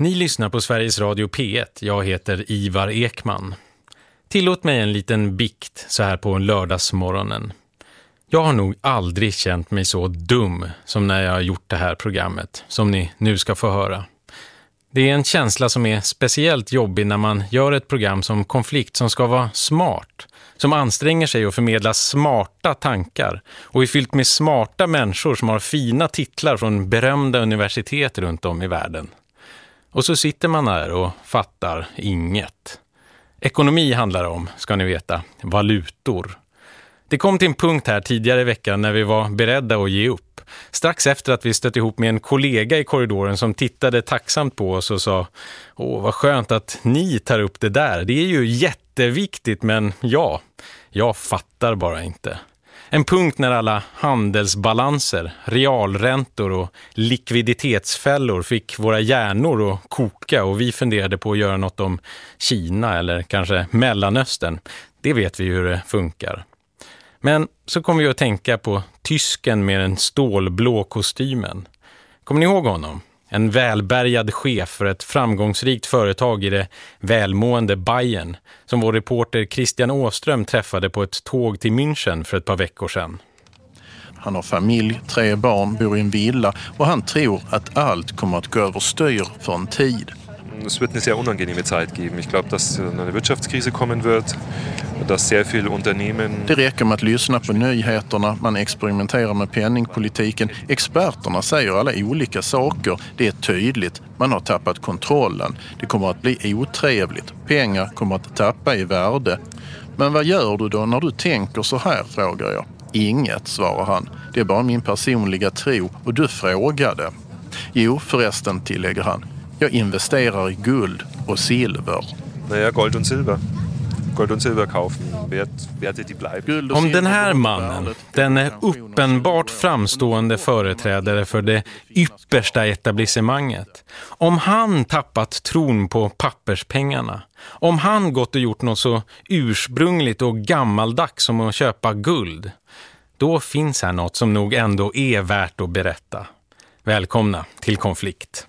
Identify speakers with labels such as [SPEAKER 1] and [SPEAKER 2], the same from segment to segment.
[SPEAKER 1] Ni lyssnar på Sveriges Radio P1. Jag heter Ivar Ekman. Tillåt mig en liten bikt så här på lördagsmorgonen. Jag har nog aldrig känt mig så dum som när jag har gjort det här programmet, som ni nu ska få höra. Det är en känsla som är speciellt jobbig när man gör ett program som konflikt som ska vara smart, som anstränger sig att förmedla smarta tankar och är fyllt med smarta människor som har fina titlar från berömda universitet runt om i världen. Och så sitter man där och fattar inget. Ekonomi handlar om, ska ni veta, valutor. Det kom till en punkt här tidigare i veckan när vi var beredda att ge upp. Strax efter att vi stött ihop med en kollega i korridoren som tittade tacksamt på oss och sa Åh, vad skönt att ni tar upp det där. Det är ju jätteviktigt, men ja, jag fattar bara inte. En punkt när alla handelsbalanser, realräntor och likviditetsfällor fick våra hjärnor att koka och vi funderade på att göra något om Kina eller kanske Mellanöstern. Det vet vi hur det funkar. Men så kom vi att tänka på tysken med den stålblå kostymen. Kommer ni ihåg honom? En välbärgad chef för ett framgångsrikt företag i det välmående Bayern som vår reporter Christian Åström träffade på ett tåg till München för ett par veckor sedan.
[SPEAKER 2] Han har familj, tre barn, bor i en villa och han tror att allt kommer att gå överstyr för en tid.
[SPEAKER 3] Es wird eine sehr unangenehme Zeit geben. Ich glaube, dass äh, eine Wirtschaftskrise kommen wird, dass sehr viele Unternehmen...
[SPEAKER 2] Det räcker med att lyssna på nyheterna, man experimenterar med penningpolitiken. Experterna säger alla olika saker. Det är tydligt, man har tappat kontrollen. Det kommer att bli otrevligt. Pengar kommer att tappa i värde. Men vad gör du då när du tänker så här, frågar jag. Inget, svarar han. Det är bara min personliga tro och du frågade. Jo, förresten, tillägger han. Jag investerar i guld och silver.
[SPEAKER 3] Naja, Gold und Silber. Gold und Silber kaufen. Wert, Werte, die bleiben.
[SPEAKER 1] Om den här mannen, den är uppenbart framstående företrädare för det yppersta etablissemanget. Om han tappat tron på papperspengarna. Om han gått och gjort något så ursprungligt och gammaldags som att köpa guld. Då finns här något som nog ändå är värt att berätta. Välkomna till konflikt.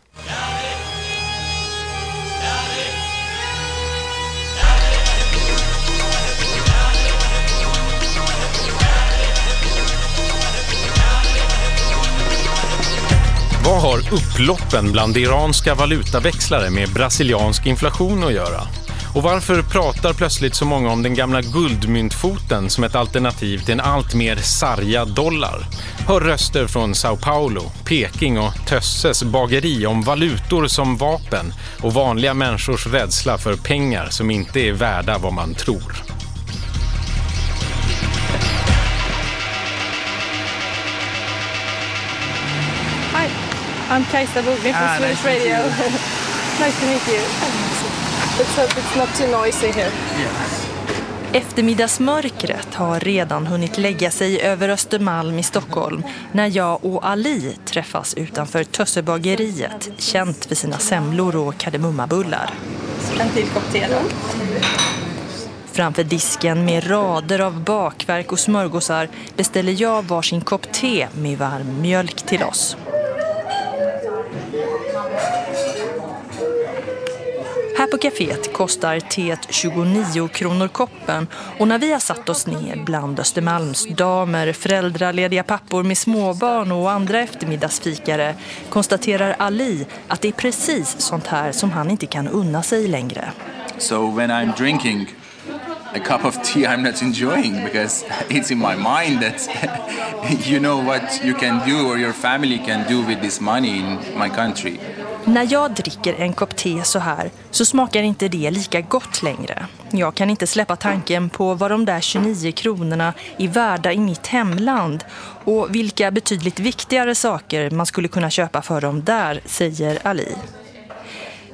[SPEAKER 1] Vad har upploppen bland iranska valutaväxlare med brasiliansk inflation att göra? Och varför pratar plötsligt så många om den gamla guldmyntfoten som ett alternativ till en allt mer sargad dollar? Hör röster från Sao Paulo, Peking och Tösses bageri om valutor som vapen och vanliga människors rädsla för pengar som inte är värda vad man tror.
[SPEAKER 4] I'm Kajsa Bogni from
[SPEAKER 5] Ah,
[SPEAKER 4] Swedish
[SPEAKER 5] nice
[SPEAKER 4] Radio. nice to meet you. Let's hope it's not too noisy here.
[SPEAKER 6] Eftermiddagsmörkret har redan hunnit lägga sig över Östermalm i Stockholm när jag och Ali träffas utanför Tössebageriet, känt för sina semlor och kardemummabullar.
[SPEAKER 4] En till kopp te då.
[SPEAKER 6] Framför disken med rader av bakverk och smörgåsar beställer jag varsin kopp te med varm mjölk till oss. På kaféet kostar teet 29 kronor koppen och när vi har satt oss ner bland Östermalms damer, föräldralediga pappor med småbarn och andra eftermiddagsfikare konstaterar Ali att det är precis sånt här som han inte kan unna sig längre.
[SPEAKER 5] So when I'm drinking a cup of tea, I'm not enjoying because it's in my mind that you know what you can do or your family can do with this money in my country.
[SPEAKER 6] När jag dricker en kopp te så här så smakar inte det lika gott längre. Jag kan inte släppa tanken på vad de där 29 kronorna är värda i mitt hemland och vilka betydligt viktigare saker man skulle kunna köpa för dem där, säger Ali.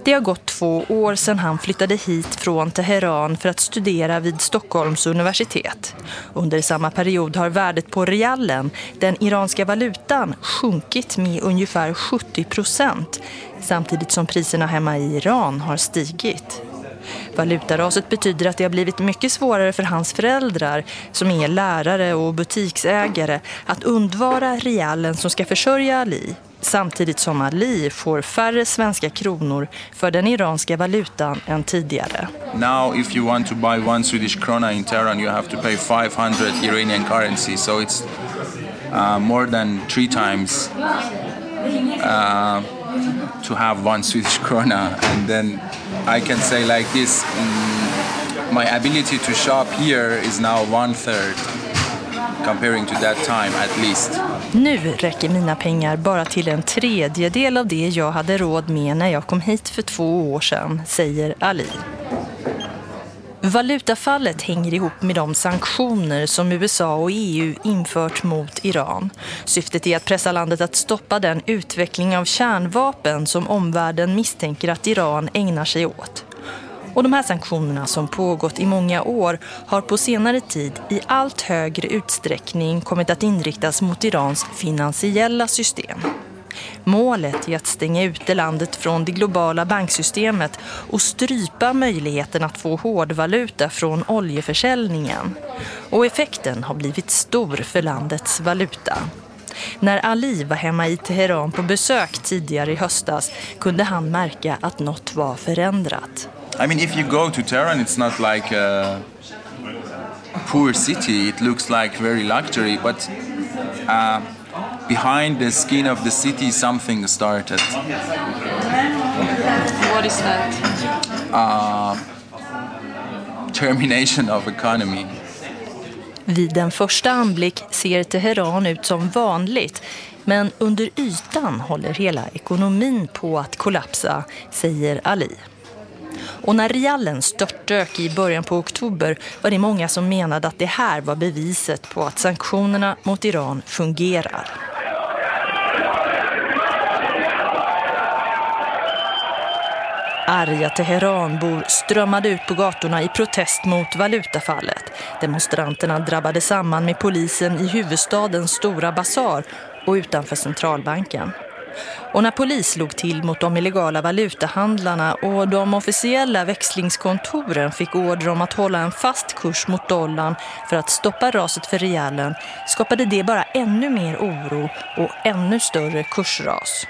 [SPEAKER 6] Det har gått två år sedan han flyttade hit från Teheran för att studera vid Stockholms universitet. Under samma period har värdet på realen, den iranska valutan, sjunkit med ungefär 70 procent samtidigt som priserna hemma i Iran har stigit. Valutaraset betyder att det har blivit mycket svårare för hans föräldrar, som är lärare och butiksägare, att undvara realen som ska försörja Ali samtidigt som Ali får färre svenska kronor för den iranska valutan än tidigare.
[SPEAKER 5] Now if you want to buy one Swedish krona in Tehran you have to pay 500 Iranian currency so it's uh, more than three times uh, to have one Swedish krona and then I can say like this mm, my ability to shop here is now one third comparing to that time at least.
[SPEAKER 6] Nu räcker mina pengar bara till en tredjedel av det jag hade råd med när jag kom hit för två år sedan, säger Ali. Valutafallet hänger ihop med de sanktioner som USA och EU infört mot Iran. Syftet är att pressa landet att stoppa den utveckling av kärnvapen som omvärlden misstänker att Iran ägnar sig åt. Och de här sanktionerna som pågått i många år har på senare tid i allt högre utsträckning kommit att inriktas mot Irans finansiella system. Målet är att stänga ute landet från det globala banksystemet och strypa möjligheten att få hårdvaluta från oljeförsäljningen. Och effekten har blivit stor för landets valuta. När Ali var hemma i Teheran på besök tidigare i höstas kunde han märka att något var förändrat.
[SPEAKER 5] I mean, if you go to Tehran, it's not like a poor city. It looks like very luxury, but uh, behind the skin of the city, something started.
[SPEAKER 4] What is that?
[SPEAKER 5] Uh, termination of economy.
[SPEAKER 6] Vid en första anblick ser Teheran ut som vanligt. Men under ytan håller hela ekonomin på att kollapsa, säger Ali. Och när riallen störtdök i början på oktober var det många som menade att det här var beviset på att sanktionerna mot Iran fungerar. Arga Teheranbor strömmade ut på gatorna i protest mot valutafallet. Demonstranterna drabbade samman med polisen i huvudstadens stora basar och utanför centralbanken. Och när polis slog till mot de illegala valutahandlarna och de officiella växlingskontoren fick order om att hålla en fast kurs mot dollarn för att stoppa raset för realen skapade det bara ännu mer oro och ännu större kursras.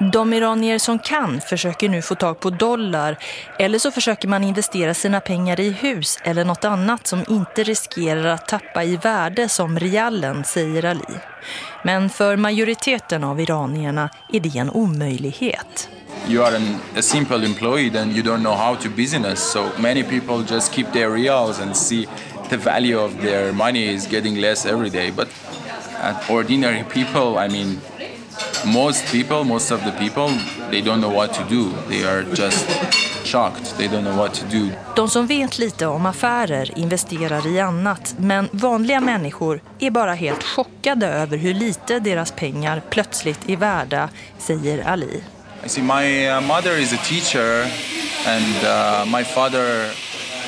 [SPEAKER 6] De iranier som kan försöker nu få tag på dollar eller så försöker man investera sina pengar i hus eller något annat som inte riskerar att tappa i värde som realen, säger Ali. Men för majoriteten av iranierna är det en omöjlighet.
[SPEAKER 5] You are an, a simple employee, and you don't know how to business. So many people just keep their reals and see the value of their money is getting less every day. But uh, ordinary people, I mean, most people, most of the people, they don't know what to do. They are just shocked. They don't know what to do.
[SPEAKER 6] De som vet lite om affärer investerar i annat, men vanliga människor är bara helt chockade över hur lite deras pengar plötsligt är värda, säger Ali.
[SPEAKER 5] I see my uh, mother is a teacher and uh, my father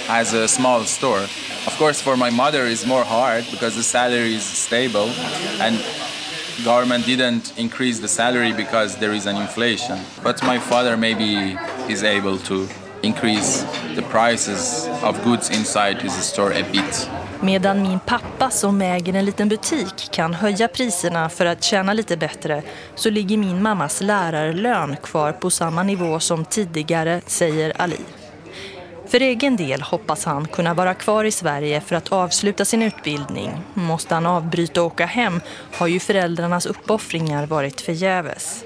[SPEAKER 5] has a small store. Of course for my mother it's more hard because the salary is stable and government didn't increase the salary because there is an inflation. But my father maybe is able to increase the prices of goods inside his store a bit.
[SPEAKER 6] Medan min pappa som äger en liten butik kan höja priserna för att tjäna lite bättre så ligger min mammas lärarlön kvar på samma nivå som tidigare, säger Ali. För egen del hoppas han kunna vara kvar i Sverige för att avsluta sin utbildning. Måste han avbryta och åka hem har ju föräldrarnas uppoffringar varit förgäves.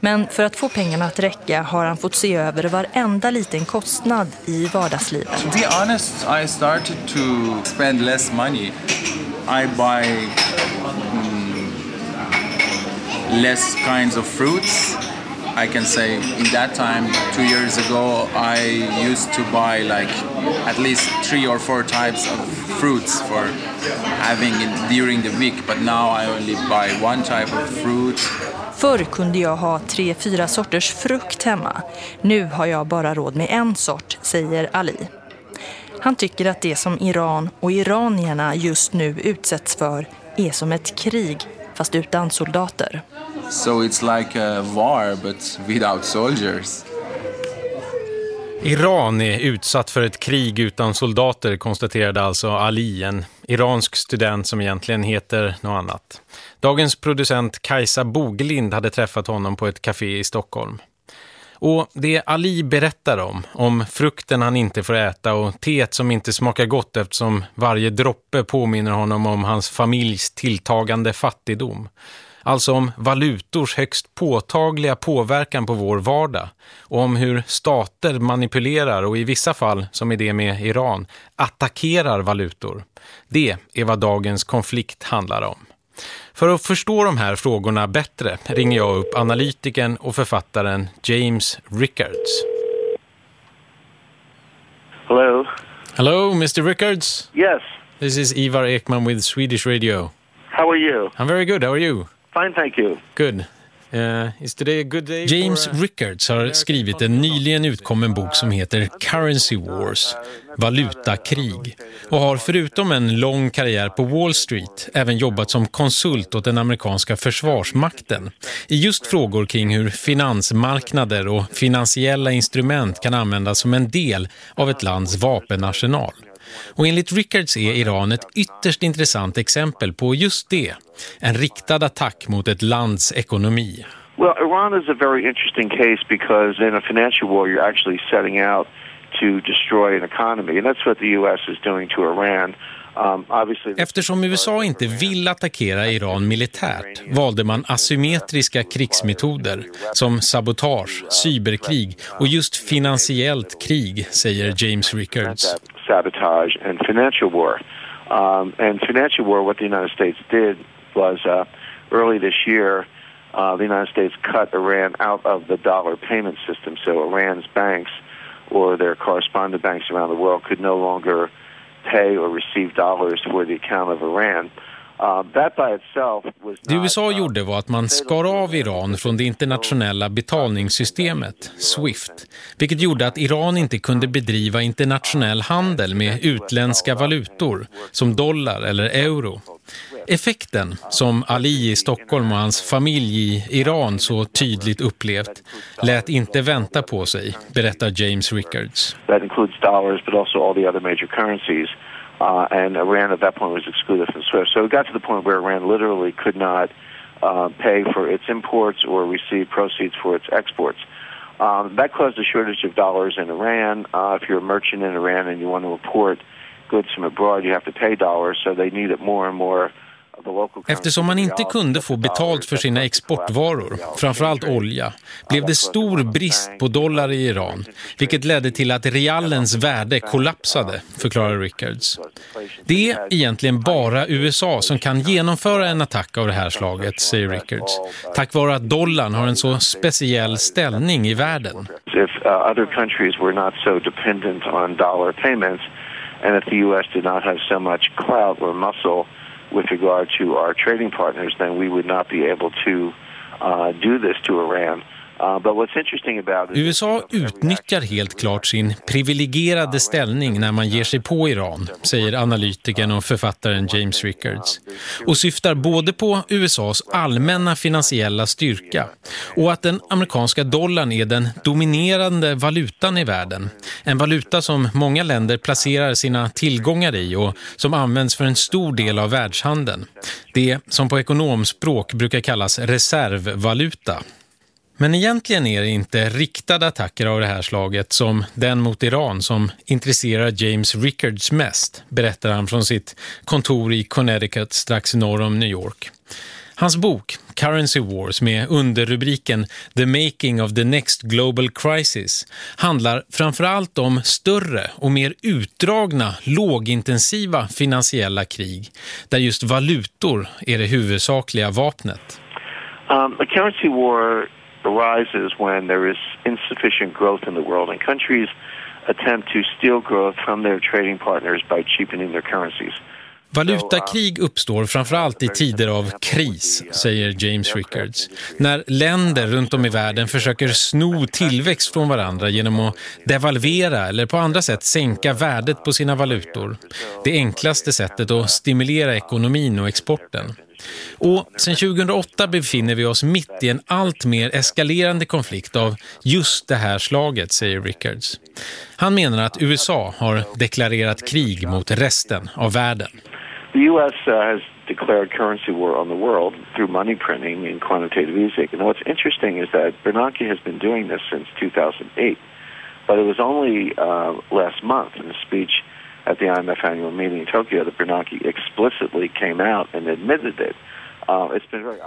[SPEAKER 6] Men för att få pengarna att räcka har han fått se över varenda liten kostnad i vardagslivet.
[SPEAKER 5] To be honest, I started to spend less money. I buy mm, less kinds of fruits. I can say in that time, two years ago, I used to buy like at least three or four types of fruits for having it during the week. But now I only buy one type of fruit.
[SPEAKER 6] Förr kunde jag ha tre, fyra sorters frukt hemma. Nu har jag bara råd med en sort, säger Ali. Han tycker att det som Iran och iranierna just nu utsätts för är som ett krig, fast utan soldater.
[SPEAKER 5] So it's like a war, but without soldiers.
[SPEAKER 1] Iran är utsatt för ett krig utan soldater, konstaterade alltså Ali, en iransk student som egentligen heter något annat. Dagens producent Kajsa Bogelind hade träffat honom på ett café i Stockholm. Och det Ali berättar om, om frukten han inte får äta och teet som inte smakar gott eftersom varje droppe påminner honom om hans familjs tilltagande fattigdom. Alltså om valutors högst påtagliga påverkan på vår vardag och om hur stater manipulerar och i vissa fall, som i det med Iran, attackerar valutor. Det är vad dagens konflikt handlar om. För att förstå de här frågorna bättre ringer jag upp analytiken och författaren James Rickards.
[SPEAKER 7] Hello.
[SPEAKER 1] Hello, Mr. Rickards.
[SPEAKER 7] Yes.
[SPEAKER 1] This is Ivar Ekman with Swedish Radio.
[SPEAKER 7] How are you?
[SPEAKER 1] I'm very good. How are you?
[SPEAKER 7] Fine, thank you.
[SPEAKER 1] Good. Uh, good day James uh, Rickards har skrivit en nyligen utkommen bok som heter Currency Wars, valutakrig, och har förutom en lång karriär på Wall Street även jobbat som konsult åt den amerikanska försvarsmakten i just frågor kring hur finansmarknader och finansiella instrument kan användas som en del av ett lands vapenarsenal. Och enligt Rickards är Iran ett ytterst intressant exempel på just det. En riktad attack mot ett lands ekonomi.
[SPEAKER 7] Well, Iran is a very interesting case because in a financial war you're actually setting out to destroy an economy and that's what the US is doing to Iran. Um,
[SPEAKER 1] Eftersom USA inte vill attackera Iran militärt valde man asymmetriska krigsmetoder som sabotage, cyberkrig och just finansiellt krig, säger James Rickards.
[SPEAKER 7] Sabotage and financial war. Um, and financial war, what the United States did was uh, early this year, uh, the United States cut Iran out of the dollar payment system. So Iran's banks or their correspondent banks around the world could no longer pay or receive dollars for the account of Iran. Uh,
[SPEAKER 1] det USA gjorde var att man skar av Iran från det internationella betalningssystemet, SWIFT, vilket gjorde att Iran inte kunde bedriva internationell handel med utländska valutor som dollar eller euro. Effekten, som Ali i Stockholm och hans familj i Iran så tydligt upplevt, lät inte vänta på sig, berättar James Rickards.
[SPEAKER 7] That includes dollars but also all the other major currencies. Uh, and Iran at that point was excluded from SWIFT. So it got to the point where Iran literally could not uh, pay for its imports or receive proceeds for its exports. Um, that caused a shortage of dollars in Iran. Uh, if you're a merchant in Iran and you want to import goods from abroad, you have to pay dollars. So they needed more and more
[SPEAKER 1] Eftersom man inte kunde få betalt för sina exportvaror, framförallt olja, blev det stor brist på dollar i Iran, vilket ledde till att realens värde kollapsade, förklarar Rickards. Det är egentligen bara USA som kan genomföra en attack av det här slaget, säger Rickards, tack vare att dollarn har en så speciell ställning i världen.
[SPEAKER 7] If uh, other countries were not so dependent on dollar payments and if the US did not have so much clout or muscle with regard to our trading partners, then we would not be able to uh, do this to Iran. Uh,
[SPEAKER 1] USA utnyttjar helt klart sin privilegierade ställning när man ger sig på Iran, säger analytikern och författaren James Rickards. Och syftar både på USAs allmänna finansiella styrka och att den amerikanska dollarn är den dominerande valutan i världen. En valuta som många länder placerar sina tillgångar i och som används för en stor del av världshandeln. Det som på ekonomspråk brukar kallas reservvaluta. Men egentligen är det inte riktade attacker av det här slaget som den mot Iran som intresserar James Rickards mest, berättar han från sitt kontor i Connecticut strax norr om New York. Hans bok Currency Wars med underrubriken The Making of the Next Global Crisis handlar framförallt om större och mer utdragna, lågintensiva finansiella krig där just valutor är det huvudsakliga vapnet.
[SPEAKER 7] Um, a currency war arises when there is insufficient growth in the world and countries attempt to steal growth from their trading partners by cheapening their currencies.
[SPEAKER 1] Valutakrig uppstår framförallt i tider av kris, säger James Rickards. När länder runt om i världen försöker sno tillväxt från varandra genom att devalvera eller på andra sätt sänka värdet på sina valutor. Det enklaste sättet att stimulera ekonomin och exporten. Och sedan 2008 befinner vi oss mitt i en allt mer eskalerande konflikt av just det här slaget, säger Rickards. Han menar att USA har deklarerat krig mot resten av världen.
[SPEAKER 7] The U.S. Uh, has declared currency war on the world through money printing and quantitative easing. And what's interesting is that Bernanke has been doing this since 2008. But it was only uh, last month in a speech at the IMF annual meeting in Tokyo that Bernanke explicitly came out and admitted it. Uh,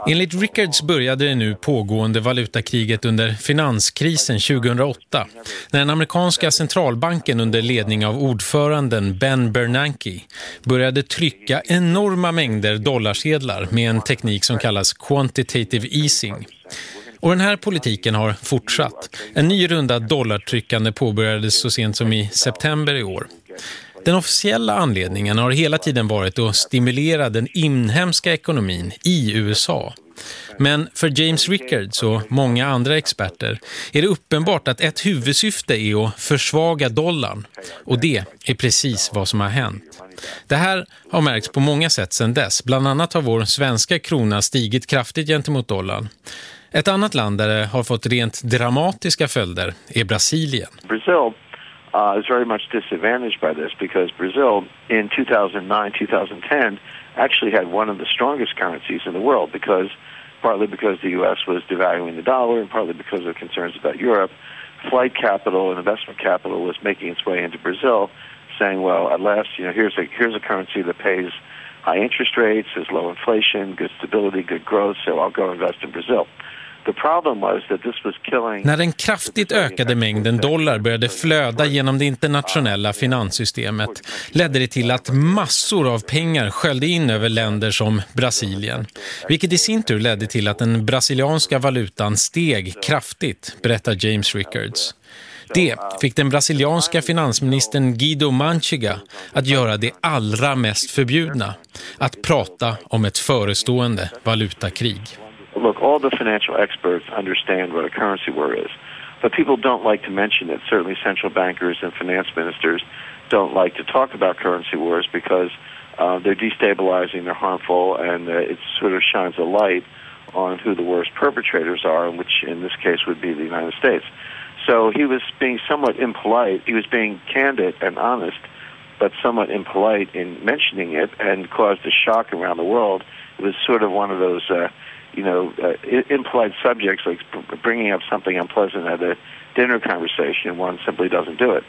[SPEAKER 1] Enligt Rickards började det nu pågående valutakriget under finanskrisen 2008 när den amerikanska centralbanken under ledning av ordföranden Ben Bernanke började trycka enorma mängder dollarsedlar med en teknik som kallas quantitative easing. Och den här politiken har fortsatt. En ny runda dollartryckande påbörjades så sent som i september i år. Den officiella anledningen har hela tiden varit att stimulera den inhemska ekonomin i USA. Men för James Rickards och många andra experter är det uppenbart att ett huvudsyfte är att försvaga dollarn. Och det är precis vad som har hänt. Det här har märkts på många sätt sedan dess. Bland annat har vår svenska krona stigit kraftigt gentemot dollarn. Ett annat land där det har fått rent dramatiska följder är Brasilien.
[SPEAKER 7] Brazil uh, is very much disadvantaged by this because Brazil in 2009 2010 actually had one of the strongest currencies in the world because partly because the US was devaluing the dollar and partly because of concerns about Europe flight capital and investment capital was making its way into Brazil saying well at last you know here's a here's a currency that pays high interest rates has low inflation good stability good growth so I'll go invest in Brazil
[SPEAKER 1] När den kraftigt ökade mängden dollar började flöda genom det internationella finanssystemet ledde det till att massor av pengar sköljde in över länder som Brasilien. Vilket i sin tur ledde till att den brasilianska valutan steg kraftigt, berättar James Rickards. Det fick den brasilianska finansministern Guido Manchiga att göra det allra mest förbjudna, att prata om ett förestående valutakrig.
[SPEAKER 7] Look, all the financial experts understand what a currency war is, but people don't like to mention it. Certainly, central bankers and finance ministers don't like to talk about currency wars because uh, they're destabilizing, they're harmful, and uh, it sort of shines a light on who the worst perpetrators are, which in this case would be the United States. So he was being somewhat impolite. He was being candid and honest, but somewhat impolite in mentioning it and caused a shock around the world. It was sort of one of those. Uh, you know, uh, implied subjects like bringing up something unpleasant at a dinner conversation, one simply doesn't do it.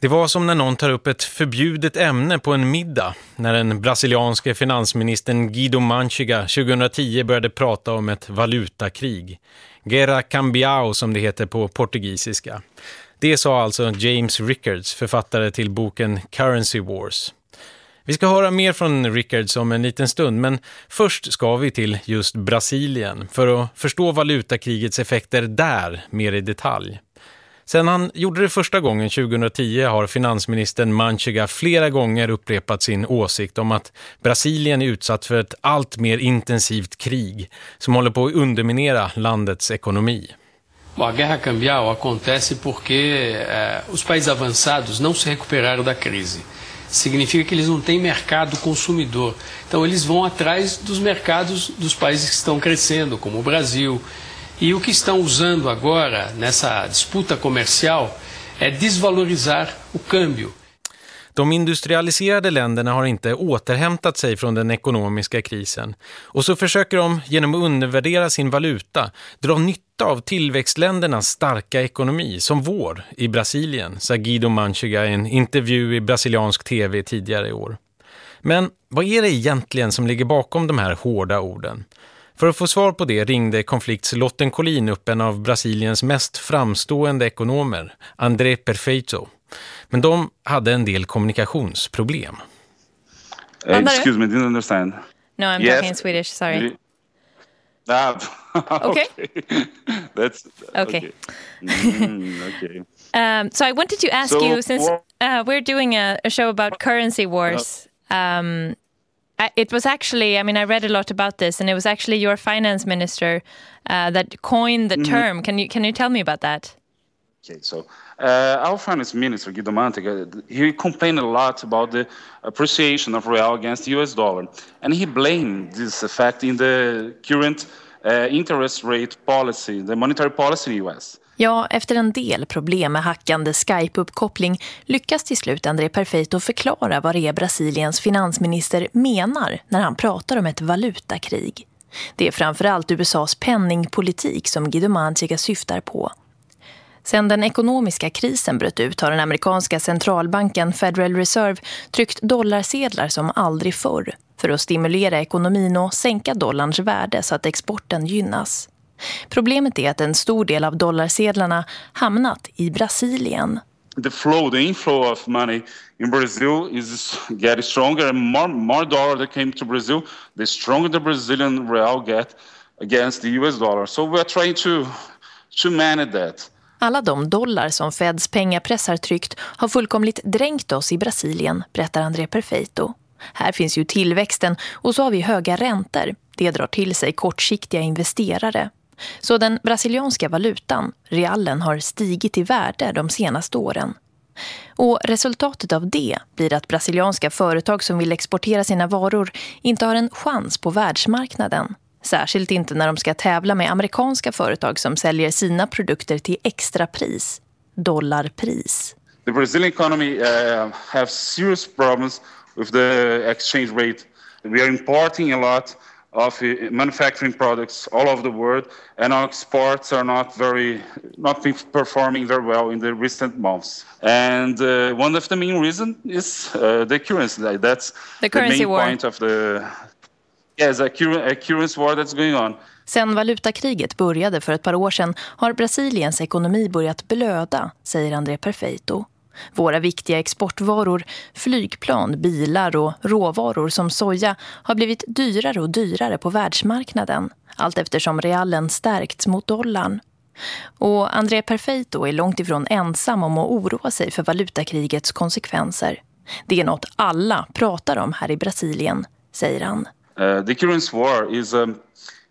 [SPEAKER 1] Det var som när någon tar upp ett förbjudet ämne på en middag när den brasilianske finansministern Guido Manchiga 2010 började prata om ett valutakrig. Guerra Cambiao som det heter på portugisiska. Det sa alltså James Rickards, författare till boken Currency Wars. Vi ska höra mer från Rickards om en liten stund men först ska vi till just Brasilien för att förstå valutakrigets effekter där mer i detalj. Sen han gjorde det första gången 2010 har finansministern Manchiga flera gånger upprepat sin åsikt om att Brasilien är utsatt för ett allt mer intensivt krig som håller på att underminera landets ekonomi.
[SPEAKER 8] A guerra cambial acontece porque eh, os países avançados não se recuperaram da crise. Significa que eles não têm mercado consumidor. Então eles vão atrás dos mercados dos países que estão crescendo, como o Brasil. E o que estão usando agora nessa disputa comercial é desvalorizar o câmbio.
[SPEAKER 1] De industrialiserade länderna har inte återhämtat sig från den ekonomiska krisen. Och så försöker de genom att undervärdera sin valuta dra nytta av tillväxtländernas starka ekonomi som vår i Brasilien, sa Guido Manchiga i en intervju i brasiliansk tv tidigare i år. Men vad är det egentligen som ligger bakom de här hårda orden? För att få svar på det ringde konflikts Lotten Collin upp en av Brasiliens mest framstående ekonomer, André Perfeito. Men de hade en del kommunikationsproblem.
[SPEAKER 9] Uh, excuse me, didn't understand.
[SPEAKER 10] No, I'm yes. talking Swedish, sorry.
[SPEAKER 9] Ah,
[SPEAKER 10] okay.
[SPEAKER 9] okay. That's
[SPEAKER 10] okay.
[SPEAKER 9] Okay. Mm, okay.
[SPEAKER 10] um, so I wanted to ask so, you, since uh, we're doing a, a, show about currency wars, um, it was actually, I mean, I read a lot about this, and it was actually your finance minister uh, that coined the mm -hmm. term. Can you can you tell me about that?
[SPEAKER 11] Okay, so uh, our finance minister, Guido Mantega, he complained a lot about the appreciation of real against the US dollar. And he blamed this effect in the current uh, interest rate policy, the monetary policy in the US.
[SPEAKER 12] Ja, efter en del problem med hackande Skype-uppkoppling lyckas till slut André Perfeito förklara vad det är Brasiliens finansminister menar när han pratar om ett valutakrig. Det är framförallt USAs penningpolitik som Guido Mantega syftar på. Sedan den ekonomiska krisen bröt ut har den amerikanska centralbanken Federal Reserve tryckt dollarsedlar som aldrig förr för att stimulera ekonomin och sänka dollarns värde så att exporten gynnas. Problemet är att en stor del av dollarsedlarna hamnat i Brasilien.
[SPEAKER 11] The flow, the inflow of money in Brazil is getting stronger and more, more dollar that came to Brazil, the stronger the Brazilian real get against the US dollar. So we're trying to, to manage that.
[SPEAKER 12] Alla de dollar som Feds pengapressar tryckt har fullkomligt dränkt oss i Brasilien, berättar André Perfeito. Här finns ju tillväxten och så har vi höga räntor. Det drar till sig kortsiktiga investerare. Så den brasilianska valutan, realen, har stigit i värde de senaste åren. Och resultatet av det blir att brasilianska företag som vill exportera sina varor inte har en chans på världsmarknaden. Särskilt inte när de ska tävla med amerikanska företag som säljer sina produkter till extra pris, dollarpris.
[SPEAKER 11] The Brazilian economy uh, has serious problems with the exchange rate. We are importing a lot of uh, manufacturing products all over the world, and our exports are not very, not performing very well in the recent months. And uh, one of the main reasons is uh, the currency. That's
[SPEAKER 10] the, currency
[SPEAKER 11] the main
[SPEAKER 10] war.
[SPEAKER 11] point of the yes, a, a war that's going on.
[SPEAKER 12] Sen valutakriget började för ett par år sedan har Brasiliens ekonomi börjat blöda, säger André Perfeito. Våra viktiga exportvaror, flygplan, bilar och råvaror som soja har blivit dyrare och dyrare på världsmarknaden. Allt eftersom realen stärkts mot dollarn. Och André Perfeito är långt ifrån ensam om att oroa sig för valutakrigets konsekvenser. Det är något alla pratar om här i Brasilien, säger han.
[SPEAKER 11] Uh, the currency war is a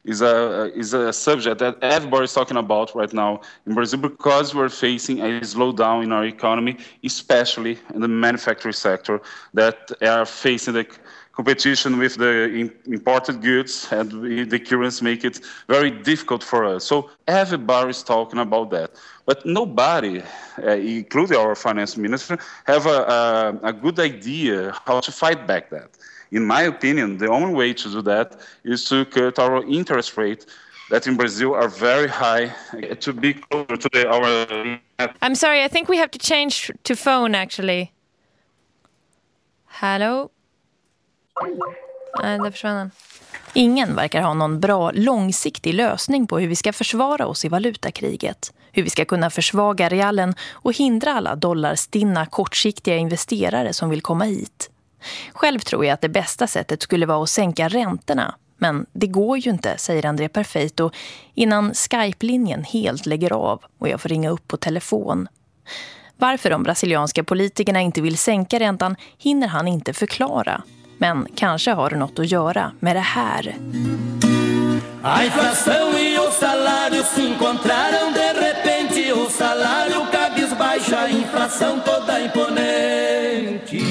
[SPEAKER 11] is a is a subject that everybody's talking about right now in Brazil because we're facing a slowdown in our economy, especially in the manufacturing sector that are facing the competition with the imported goods and the currency make it very difficult for us. So everybody is talking about that, but nobody, uh, including our finance minister, have a, a, a good idea how to fight back that in my opinion, the only way to do that is to cut our interest rate that in Brazil are very high to be closer to the, our...
[SPEAKER 10] I'm sorry, I think we have to change to phone actually. Hello? Nej, där försvann han.
[SPEAKER 12] Ingen verkar ha någon bra långsiktig lösning på hur vi ska försvara oss i valutakriget. Hur vi ska kunna försvaga realen och hindra alla dollarstinna kortsiktiga investerare som vill komma hit. Själv tror jag att det bästa sättet skulle vara att sänka räntorna. Men det går ju inte, säger André Perfeito, innan Skype-linjen helt lägger av och jag får ringa upp på telefon. Varför de brasilianska politikerna inte vill sänka räntan hinner han inte förklara. Men kanske har det något att göra med det här.
[SPEAKER 13] A inflação e o salário se encontraram de repente. O salário cabisbaixa, a inflação toda imponente.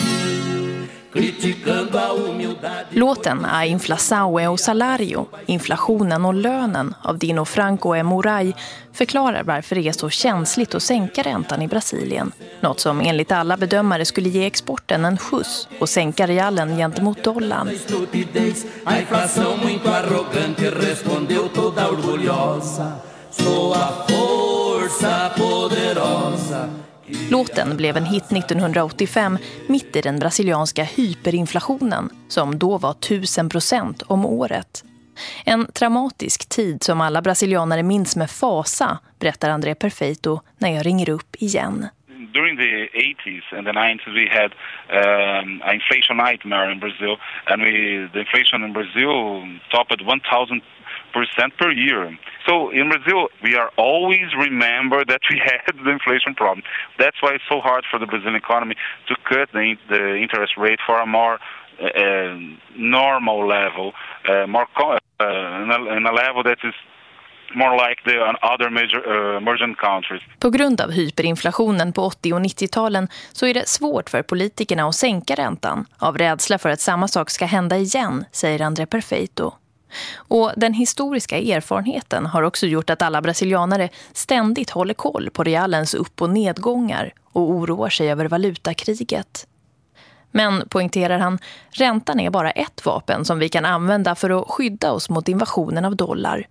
[SPEAKER 12] Låten är Inflasaue och Salario, inflationen och lönen av Dino Franco e Morai förklarar varför det är så känsligt att sänka räntan i Brasilien. Något som enligt alla bedömare skulle ge exporten en skjuts och sänka realen gentemot dollarn.
[SPEAKER 13] A
[SPEAKER 12] Låten blev en hit 1985 mitt i den brasilianska hyperinflationen som då var 1000 procent om året. En traumatisk tid som alla brasilianare minns med fasa, berättar André Perfeito när jag ringer upp igen.
[SPEAKER 14] During the 80s and the 90s we had um, an inflation nightmare in Brazil and we, the inflation in Brazil topped 1000 per year. So in Brazil, we are always remember that we had the inflation problem. That's why it's so hard for the Brazilian economy to cut the, the interest rate for a more uh, uh, normal level, uh, more co- uh, in, a, in, a, level that is
[SPEAKER 11] more like the uh, other major uh, emerging countries.
[SPEAKER 12] På grund av hyperinflationen på 80- och 90-talen så är det svårt för politikerna att sänka räntan av rädsla för att samma sak ska hända igen, säger André Perfeito. Och den historiska erfarenheten har också gjort att alla brasilianare ständigt håller koll på realens upp- och nedgångar och oroar sig över valutakriget. Men, poängterar han, räntan är bara ett vapen som vi kan använda för att skydda oss mot invasionen av dollar.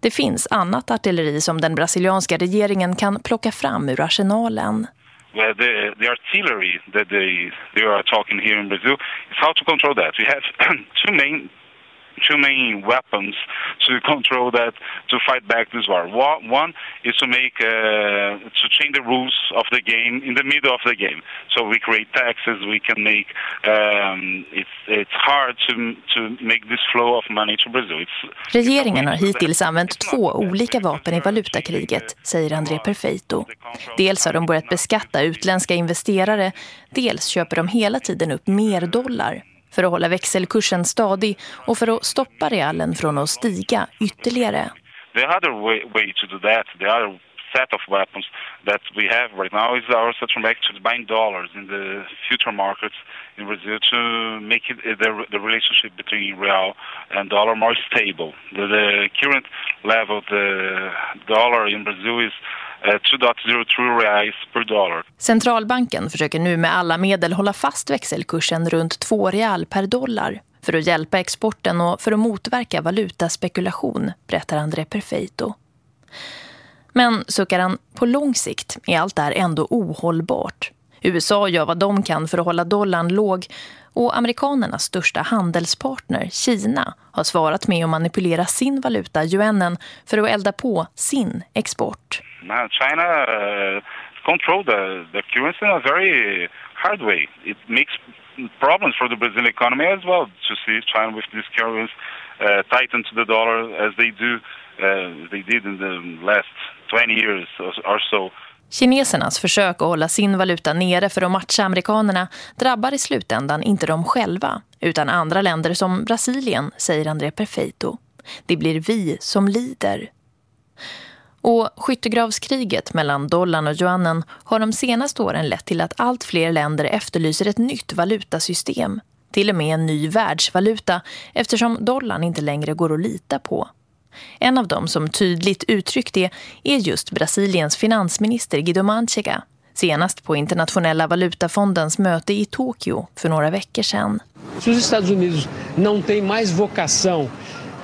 [SPEAKER 12] Det finns annat artilleri som den brasilianska regeringen kan plocka fram ur arsenalen.
[SPEAKER 11] Well, the, the artillery that they, they are talking here in Brazil is how to control that. We have two main two main weapons to control that to fight back this war. One is to make uh, to change the rules of the game in the middle of the game. So we create taxes. We can make um, it's it's hard to to make this flow of money to Brazil. It's,
[SPEAKER 12] Regeringen har hittills använt två olika vapen i valutakriget, säger André Perfeito. Dels har de börjat beskatta utländska investerare, dels köper de hela tiden upp mer dollar för att hålla växelkursen stadig och för att stoppa realen från att stiga ytterligare.
[SPEAKER 11] The other way, way to do that, the other set of weapons that we have right now is our central bank to buying dollars in the future markets in Brazil to make it, the, the relationship between real and dollar more stable. The, the current level of the dollar in Brazil is Eh, 2,03 reais per dollar.
[SPEAKER 12] Centralbanken försöker nu med alla medel hålla fast växelkursen runt 2 real per dollar för att hjälpa exporten och för att motverka valutaspekulation, berättar André Perfeito. Men, suckar han, på lång sikt är allt det här ändå ohållbart. USA gör vad de kan för att hålla dollarn låg och amerikanernas största handelspartner, Kina, har svarat med att manipulera sin valuta, yuanen, för att elda på sin export.
[SPEAKER 11] Now China uh, control the, the currency in a very hard way. It makes problems for the Brazilian economy as well to see China with this currency uh, tighten to the dollar as they do uh, they did in the last 20 years or so.
[SPEAKER 12] Kinesernas försök att hålla sin valuta nere för att matcha amerikanerna drabbar i slutändan inte de själva utan andra länder som Brasilien, säger André Perfeito. Det blir vi som lider. Och skyttegravskriget mellan dollarn och yuanen har de senaste åren lett till att allt fler länder efterlyser ett nytt valutasystem. Till och med en ny världsvaluta eftersom dollarn inte längre går att lita på. En av dem som tydligt uttryckt det är just Brasiliens finansminister Guido Manchega. Senast på Internationella valutafondens möte i Tokyo för några veckor sedan.
[SPEAKER 8] Se os Estados Unidos não tem mais vocação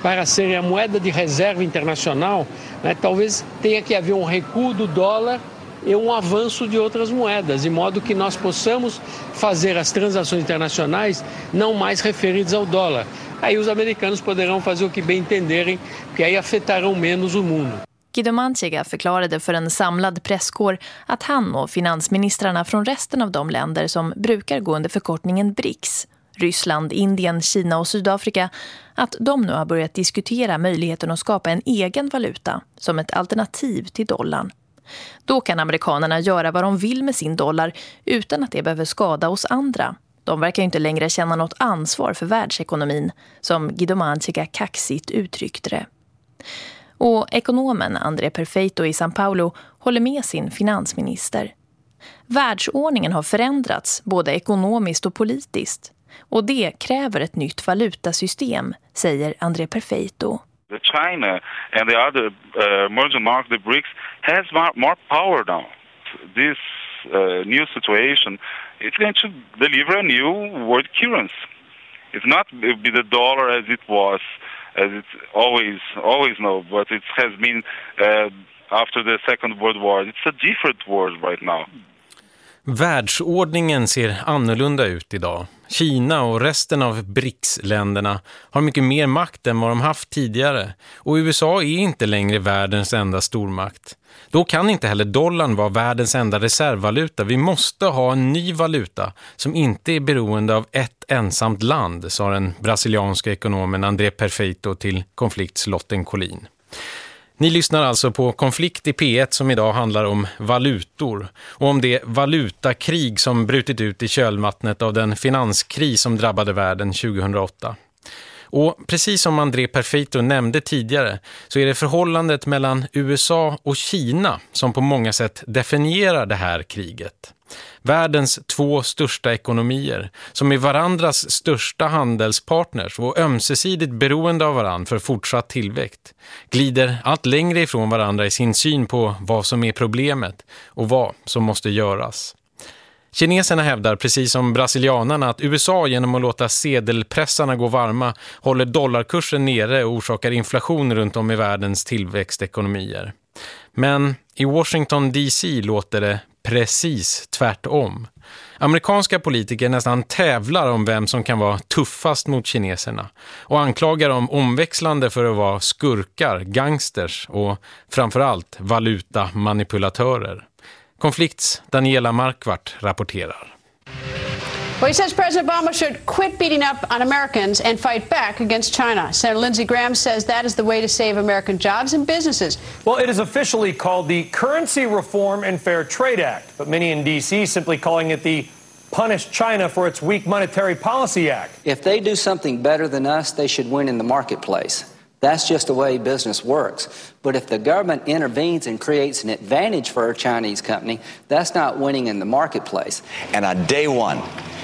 [SPEAKER 8] para ser a moeda de reserva internacional, né, talvez tenha que haver um recuo do dólar e um avanço de outras moedas, de modo que nós possamos fazer as transações internacionais não mais referidas ao dólar. Aí os americanos poderão fazer o que bem entenderem, porque aí afetarão menos o mundo.
[SPEAKER 12] Guido Manchega förklarade för en samlad presskår att han och finansministrarna från resten av de länder som brukar gå under förkortningen BRICS, Ryssland, Indien, Kina och Sydafrika, att de nu har börjat diskutera möjligheten att skapa en egen valuta som ett alternativ till dollarn. Då kan amerikanerna göra vad de vill med sin dollar utan att det behöver skada oss andra. De verkar inte längre känna något ansvar för världsekonomin, som Guido kaxigt uttryckte det. Och ekonomen André Perfeito i São Paulo håller med sin finansminister. Världsordningen har förändrats både ekonomiskt och politiskt. Och det kräver ett nytt valutasystem, säger André Perfeito.
[SPEAKER 11] The China and the other uh, emerging markets, the BRICS, has more, more power now. This uh, new situation it's going to deliver a new world currency. It's not be the dollar as it was, as it always always know, but it has been uh, after the Second World War. It's a different world right now.
[SPEAKER 1] Världsordningen ser annorlunda ut idag. Kina och resten av BRICS-länderna har mycket mer makt än vad de haft tidigare. Och USA är inte längre världens enda stormakt. Då kan inte heller dollarn vara världens enda reservvaluta. Vi måste ha en ny valuta som inte är beroende av ett ensamt land, sa den brasilianska ekonomen André Perfeito till konfliktslotten Collin. Ni lyssnar alltså på Konflikt i P1 som idag handlar om valutor och om det valutakrig som brutit ut i kölvattnet av den finanskris som drabbade världen 2008. Och precis som André Perfeito nämnde tidigare så är det förhållandet mellan USA och Kina som på många sätt definierar det här kriget. Världens två största ekonomier som är varandras största handelspartners och ömsesidigt beroende av varandra för fortsatt tillväxt glider allt längre ifrån varandra i sin syn på vad som är problemet och vad som måste göras. Kineserna hävdar, precis som brasilianarna, att USA genom att låta sedelpressarna gå varma håller dollarkursen nere och orsakar inflation runt om i världens tillväxtekonomier. Men i Washington DC låter det precis tvärtom. Amerikanska politiker nästan tävlar om vem som kan vara tuffast mot kineserna och anklagar dem omväxlande för att vara skurkar, gangsters och framförallt valutamanipulatörer. Konflikts Daniela Markvart rapporterar.
[SPEAKER 15] Well, he says President Obama should quit beating up on Americans and fight back against China. Senator Lindsey Graham says that is the way to save American jobs and businesses.
[SPEAKER 16] Well, it is officially called the Currency Reform and Fair Trade Act, but many in D.C. simply calling it the Punish China for its weak monetary policy act.
[SPEAKER 17] If they do something better than us, they should win in the marketplace. That's just the way business works. But if the government intervenes and creates an advantage for a Chinese company, that's not winning in the marketplace.
[SPEAKER 18] And on day one,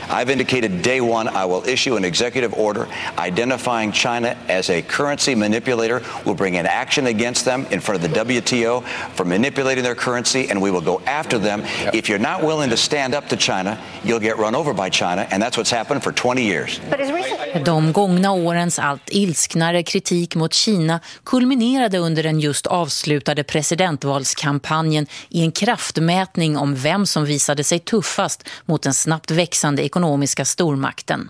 [SPEAKER 18] I've indicated day one I will issue an executive order identifying China as a currency manipulator. We'll bring an action against them in front of the WTO for manipulating their currency, and we will go after them. Yep. If you're not willing to stand up to China, you'll get run over by China, and that's what's happened for 20 years.
[SPEAKER 19] De gångna årens allt ilsknare kritik mot Kina kulminerade under den just avslutade presidentvalskampanjen i en kraftmätning om vem som visade sig tuffast mot den snabbt växande ekonomiska stormakten.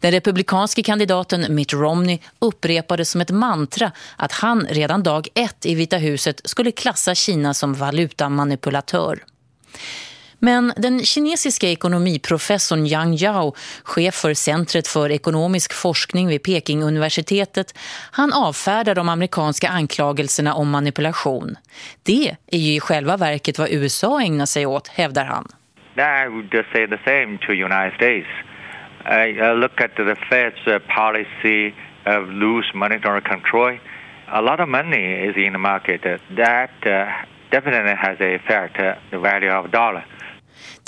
[SPEAKER 19] Den republikanske kandidaten Mitt Romney upprepade som ett mantra att han redan dag ett i Vita huset skulle klassa Kina som valutamanipulatör. Men den kinesiska ekonomiprofessorn Yang Yao, chef för Centret för ekonomisk forskning vid Peking-universitetet, han avfärdar de amerikanska anklagelserna om manipulation. Det är ju i själva verket vad USA ägnar sig åt, hävdar han.
[SPEAKER 20] I would just say the same to United States. I, I look at the Fed's uh, policy of loose monetary control. A lot of money is in the market. That uh, definitely has an effect on the value of dollar.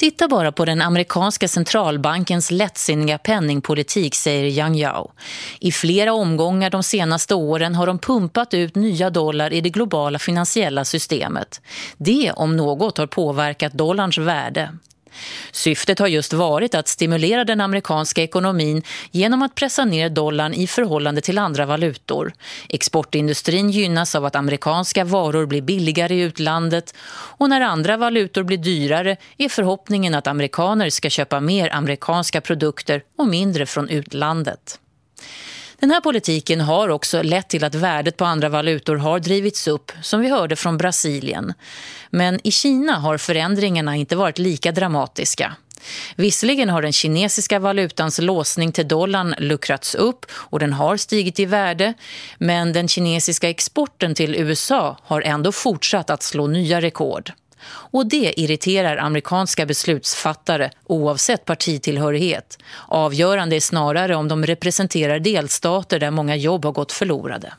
[SPEAKER 19] Titta bara på den amerikanska centralbankens lättsinniga penningpolitik, säger Yang Yao. I flera omgångar de senaste åren har de pumpat ut nya dollar i det globala finansiella systemet. Det om något har påverkat dollarns värde. Syftet har just varit att stimulera den amerikanska ekonomin genom att pressa ner dollarn i förhållande till andra valutor. Exportindustrin gynnas av att amerikanska varor blir billigare i utlandet och när andra valutor blir dyrare är förhoppningen att amerikaner ska köpa mer amerikanska produkter och mindre från utlandet. Den här politiken har också lett till att värdet på andra valutor har drivits upp, som vi hörde från Brasilien. Men i Kina har förändringarna inte varit lika dramatiska. Visserligen har den kinesiska valutans låsning till dollarn luckrats upp och den har stigit i värde, men den kinesiska exporten till USA har ändå fortsatt att slå nya rekord. Och det irriterar amerikanska beslutsfattare oavsett partitillhörighet. Avgörande är snarare om de representerar delstater där många jobb har gått förlorade.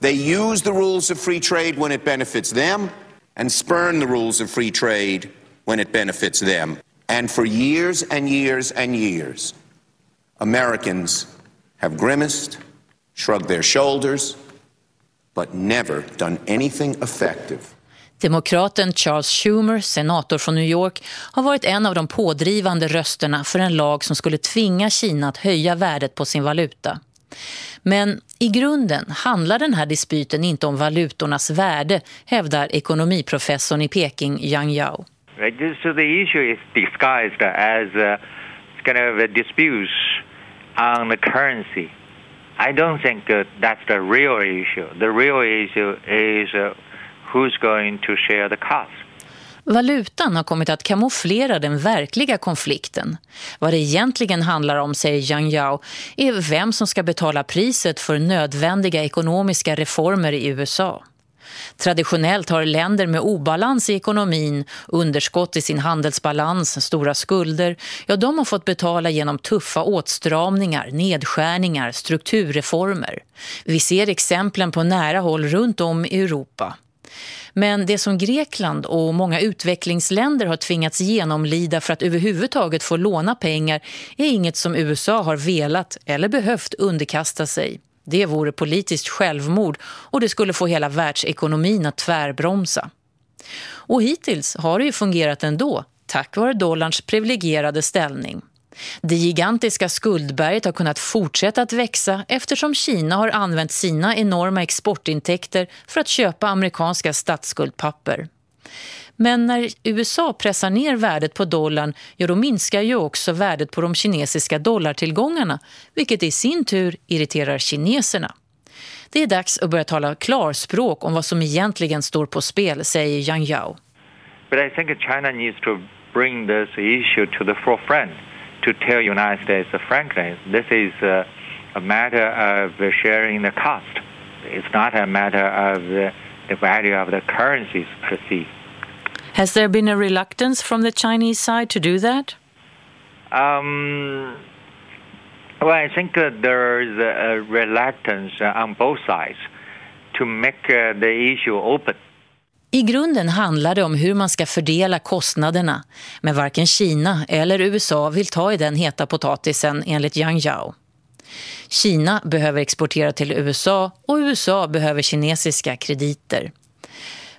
[SPEAKER 21] They use the rules of free trade when it benefits them and spurn the rules of free trade when it benefits them. And for years and years and years, Americans have grimaced, shrugged their shoulders, but never done anything effective
[SPEAKER 19] Demokraten Charles Schumer, senator från New York, har varit en av de pådrivande rösterna för en lag som skulle tvinga Kina att höja värdet på sin valuta. Men i grunden handlar den här dispyten inte om valutornas värde, hävdar ekonomiprofessorn i Peking, Yang Yao.
[SPEAKER 20] So the issue is disguised as uh, a kind of a dispute on the currency. I don't think that's the real issue. The real issue is uh, who's going to share the cost.
[SPEAKER 19] Valutan har kommit att kamouflera den verkliga konflikten. Vad det egentligen handlar om, säger Yang Yao, är vem som ska betala priset för nödvändiga ekonomiska reformer i USA. Traditionellt har länder med obalans i ekonomin, underskott i sin handelsbalans, stora skulder, ja de har fått betala genom tuffa åtstramningar, nedskärningar, strukturreformer. Vi ser exemplen på nära håll runt om i Europa. Men det som Grekland och många utvecklingsländer har tvingats genomlida för att överhuvudtaget få låna pengar är inget som USA har velat eller behövt underkasta sig. Det vore politiskt självmord och det skulle få hela världsekonomin att tvärbromsa. Och hittills har det ju fungerat ändå, tack vare dollarns privilegierade ställning. Det gigantiska skuldberget har kunnat fortsätta att växa eftersom Kina har använt sina enorma exportintäkter för att köpa amerikanska statsskuldpapper. Men när USA pressar ner värdet på dollarn, ja då minskar ju också värdet på de kinesiska dollartillgångarna, vilket i sin tur irriterar kineserna. Det är dags att börja tala klarspråk om vad som egentligen står på spel, säger Yang Yao.
[SPEAKER 20] But I think China needs to bring this issue to the forefront to tell United States frankly, this is a, a matter of sharing the cost. It's not a matter of the, the value of the currencies perceived.
[SPEAKER 19] Has there been a reluctance from the Chinese side to do that?
[SPEAKER 20] Um, well, I think uh, there is a, reluctance uh, on both sides to make uh, the issue open.
[SPEAKER 19] I grunden handlar det om hur man ska fördela kostnaderna, men varken Kina eller USA vill ta i den heta potatisen enligt Yang Zhao. Kina behöver exportera till USA och USA behöver kinesiska krediter.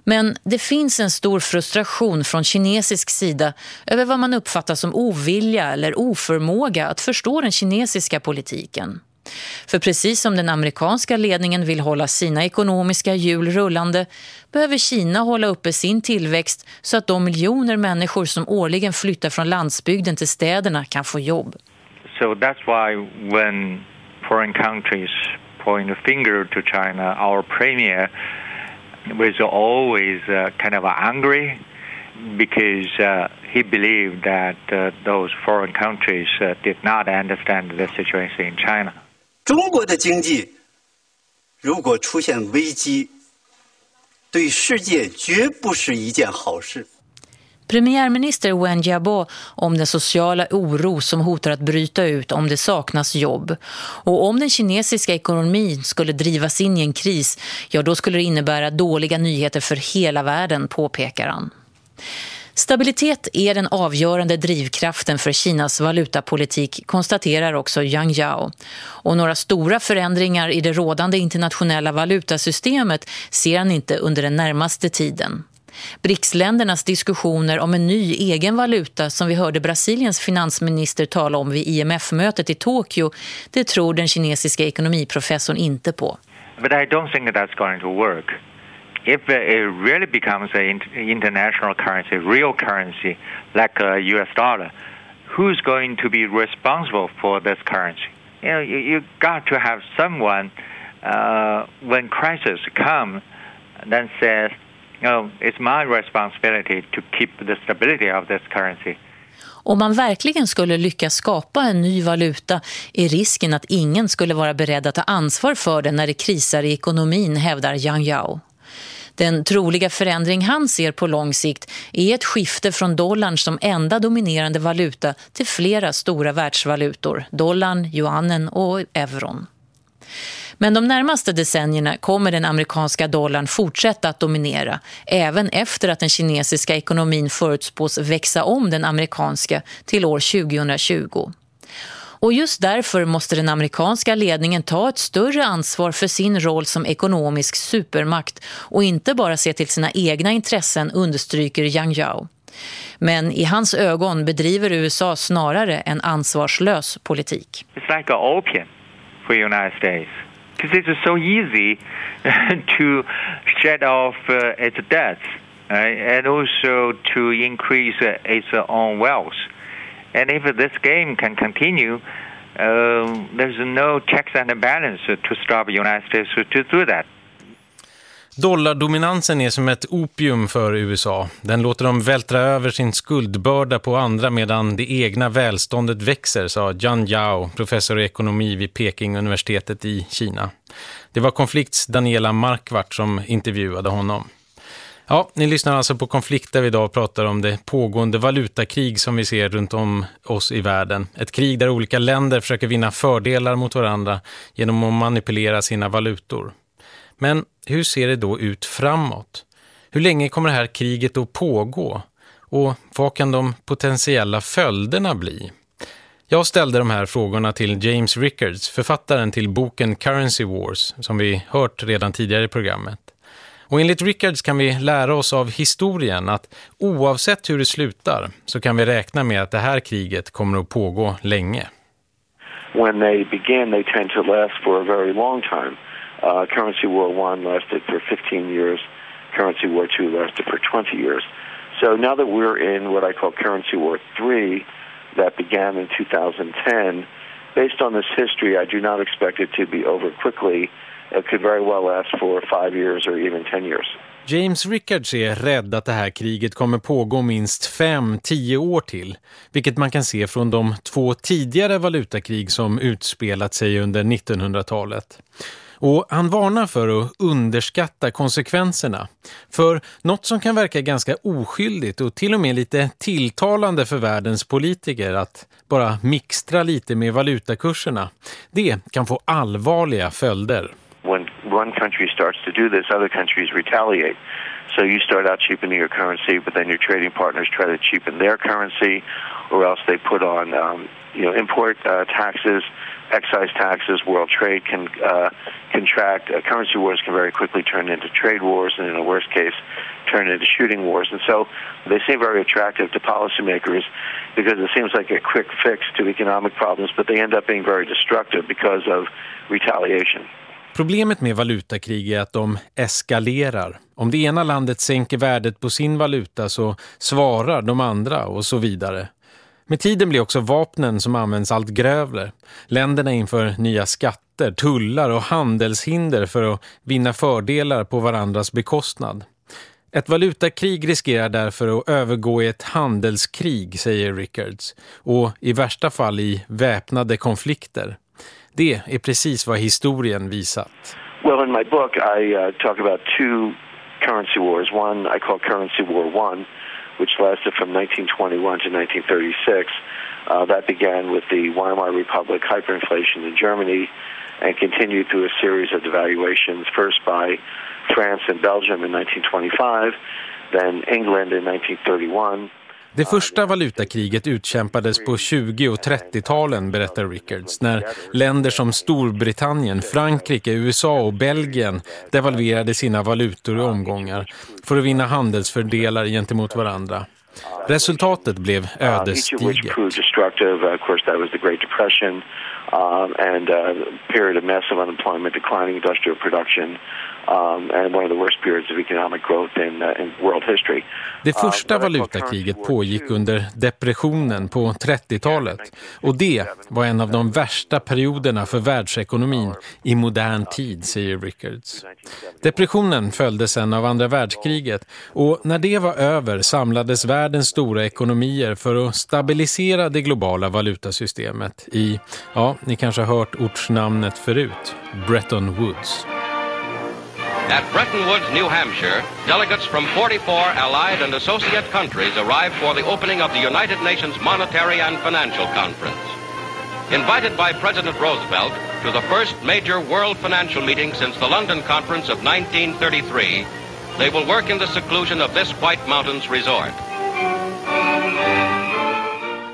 [SPEAKER 19] Men det finns en stor frustration från kinesisk sida över vad man uppfattar som ovilja eller oförmåga att förstå den kinesiska politiken. För precis som den amerikanska ledningen vill hålla sina ekonomiska hjul rullande behöver Kina hålla uppe sin tillväxt så att de miljoner människor som årligen flyttar från landsbygden till städerna kan få jobb.
[SPEAKER 20] So that's why when foreign countries point a finger to China, our premier was always uh, kind of angry because uh, he believed that uh, those foreign countries uh, did not understand the situation in China.
[SPEAKER 22] 中国的经济如果出现危机，对世界绝不是一件好事。
[SPEAKER 19] Premiärminister Wen Jiabo om den sociala oro som hotar att bryta ut om det saknas jobb. Och om den kinesiska ekonomin skulle drivas in i en kris, ja då skulle det innebära dåliga nyheter för hela världen, påpekar han. Stabilitet är den avgörande drivkraften för Kinas valutapolitik, konstaterar också Yang Yao. Och några stora förändringar i det rådande internationella valutasystemet ser han inte under den närmaste tiden. BRICS-ländernas diskussioner om en ny egen valuta som vi hörde Brasiliens finansminister tala om vid IMF-mötet i Tokyo, det tror den kinesiska ekonomiprofessorn inte på.
[SPEAKER 20] But I don't think that's going to work. If it really becomes an international currency, real currency, like a US dollar, who's going to be responsible for this currency? You know, you, you got to have someone uh, when crisis come, then says, no, it's my responsibility to keep the stability of this currency.
[SPEAKER 19] Om man verkligen skulle lyckas skapa en ny valuta är risken att ingen skulle vara beredd att ta ansvar för den när det krisar i ekonomin, hävdar Yang Yao. Den troliga förändring han ser på lång sikt är ett skifte från dollarn som enda dominerande valuta till flera stora världsvalutor, dollarn, yuanen och euron. Men de närmaste decennierna kommer den amerikanska dollarn fortsätta att dominera även efter att den kinesiska ekonomin förutspås växa om den amerikanska till år 2020. Och just därför måste den amerikanska ledningen ta ett större ansvar för sin roll som ekonomisk supermakt och inte bara se till sina egna intressen, understryker Yang Yao. Men i hans ögon bedriver USA snarare en ansvarslös politik.
[SPEAKER 20] It's like a opium for United States. Because it's so easy to shed off uh, its debts and also to increase uh, its own wealth. And if this game can continue, uh, there's no checks and balance to stop the United States to do that.
[SPEAKER 1] Dollardominansen är som ett opium för USA. Den låter dem vältra över sin skuldbörda på andra medan det egna välståndet växer, sa Jian Yao, professor i ekonomi vid Peking-universitetet i Kina. Det var konflikts Daniela Markvart som intervjuade honom. Ja, ni lyssnar alltså på Konflikt där vi idag pratar om det pågående valutakrig som vi ser runt om oss i världen. Ett krig där olika länder försöker vinna fördelar mot varandra genom att manipulera sina valutor. Men hur ser det då ut framåt? Hur länge kommer det här kriget att pågå? Och vad kan de potentiella följderna bli? Jag ställde de här frågorna till James Rickards, författaren till boken Currency Wars, som vi hört redan tidigare i programmet. Och enligt Rickards kan vi lära oss av historien att oavsett hur det slutar så kan vi räkna med att det här kriget kommer att pågå länge.
[SPEAKER 7] When they begin they tend to last for a very long time. Uh, currency War 1 lasted for 15 years. Currency War 2 lasted for 20 years. So now that we're in what I call Currency War 3 that began in 2010, based on this history, I do not expect it to be over quickly. It could very well last for five years or even ten years.
[SPEAKER 1] James Rickards är rädd att det här kriget kommer pågå minst fem, tio år till, vilket man kan se från de två tidigare valutakrig som utspelat sig under 1900-talet. Och han varnar för att underskatta konsekvenserna. För något som kan verka ganska oskyldigt och till och med lite tilltalande för världens politiker att bara mixtra lite med valutakurserna, det kan få allvarliga följder.
[SPEAKER 7] One country starts to do this, other countries retaliate. So you start out cheapening your currency, but then your trading partners try to cheapen their currency, or else they put on um, you know import uh, taxes excise taxes, world trade can uh, contract. Uh, currency wars can very quickly turn into trade wars, and in the worst case, turn into shooting wars. And so they seem very attractive to policymakers because it seems like a quick fix to economic problems, but they end up being very destructive because of retaliation.
[SPEAKER 1] Problemet med valutakrig är att de eskalerar. Om det ena landet sänker värdet på sin valuta så svarar de andra och så vidare. Med tiden blir också vapnen som används allt grövre. Länderna inför nya skatter, tullar och handelshinder för att vinna fördelar på varandras bekostnad. Ett valutakrig riskerar därför att övergå i ett handelskrig, säger Rickards. Och i värsta fall i väpnade konflikter. Det är precis vad historien visat.
[SPEAKER 7] Well, in my book I uh, talk about two currency wars. One I call Currency War One which lasted from 1921 to 1936. Uh, that began with the Weimar Republic hyperinflation in Germany and continued through a series of devaluations, first by France and Belgium in 1925, then England in 1931.
[SPEAKER 1] Det första valutakriget utkämpades på 20- och 30-talen, berättar Rickards, när länder som Storbritannien, Frankrike, USA och Belgien devalverade sina valutor i omgångar för att vinna handelsfördelar gentemot varandra. Resultatet blev ödesdigert.
[SPEAKER 7] Um, uh, um and a period of massive unemployment, declining industrial production, Um, and one of the worst periods of economic growth in, uh, in world history.
[SPEAKER 1] Det första uh, valutakriget pågick under depressionen på 30-talet och det var en av de värsta perioderna för världsekonomin i modern tid, säger Rickards. Depressionen följdes sen av andra världskriget och när det var över samlades världens stora ekonomier för att stabilisera det globala valutasystemet i, ja, ni kanske har hört ortsnamnet förut, Bretton Woods.
[SPEAKER 23] At Bretton Woods, New Hampshire, delegates from 44 allied and associate countries arrived for the opening of the United Nations Monetary and Financial Conference. Invited by President Roosevelt to the first major world financial meeting since the London Conference of 1933, they will work in the seclusion of this White Mountains resort.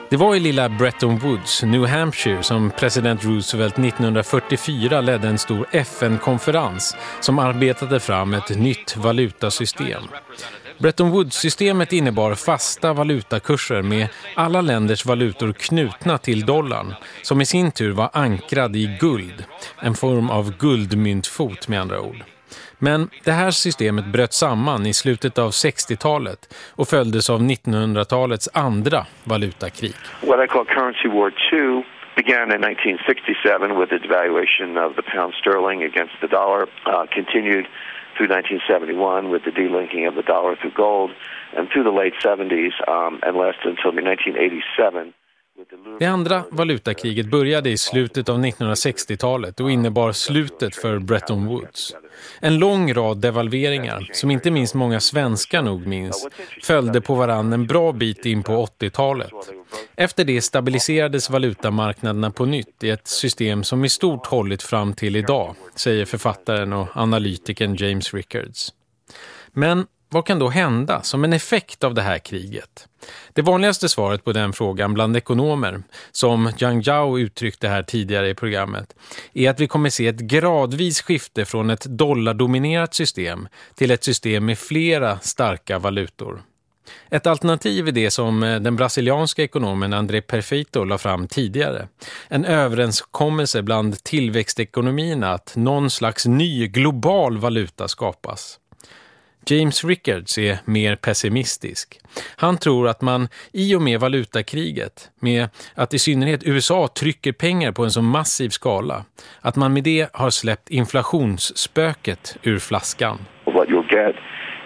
[SPEAKER 1] Det var i lilla Bretton Woods, New Hampshire, som president Roosevelt 1944 ledde en stor FN-konferens som arbetade fram ett nytt valutasystem. Bretton Woods-systemet innebar fasta valutakurser med alla länders valutor knutna till dollarn, som i sin tur var ankrad i guld, en form av guldmyntfot med andra ord. Men det här systemet bröt samman i slutet av 60-talet och följdes av 1900-talets andra valutakrig.
[SPEAKER 7] What I call currency war 2 began in 1967 with the devaluation of the pound sterling against the dollar, uh, continued through 1971 with the delinking of the dollar through gold, and through the late 70s um, and lasted until 1987.
[SPEAKER 1] Det andra valutakriget började i slutet av 1960-talet och innebar slutet för Bretton Woods. En lång rad devalveringar, som inte minst många svenskar nog minns, följde på varann en bra bit in på 80-talet. Efter det stabiliserades valutamarknaderna på nytt i ett system som i stort hållit fram till idag, säger författaren och analytikern James Rickards. Men vad kan då hända som en effekt av det här kriget? Det vanligaste svaret på den frågan bland ekonomer, som Zhang Zhao uttryckte här tidigare i programmet, är att vi kommer se ett gradvis skifte från ett dollardominerat system till ett system med flera starka valutor. Ett alternativ är det som eh, den brasilianska ekonomen André Perfeito la fram tidigare. En överenskommelse bland tillväxtekonomierna att någon slags ny global valuta skapas. James Rickards är mer pessimistisk. Han tror att man i och med valutakriget, med att i synnerhet USA trycker pengar på en så massiv skala, att man med det har släppt inflationsspöket ur flaskan.
[SPEAKER 7] What you'll get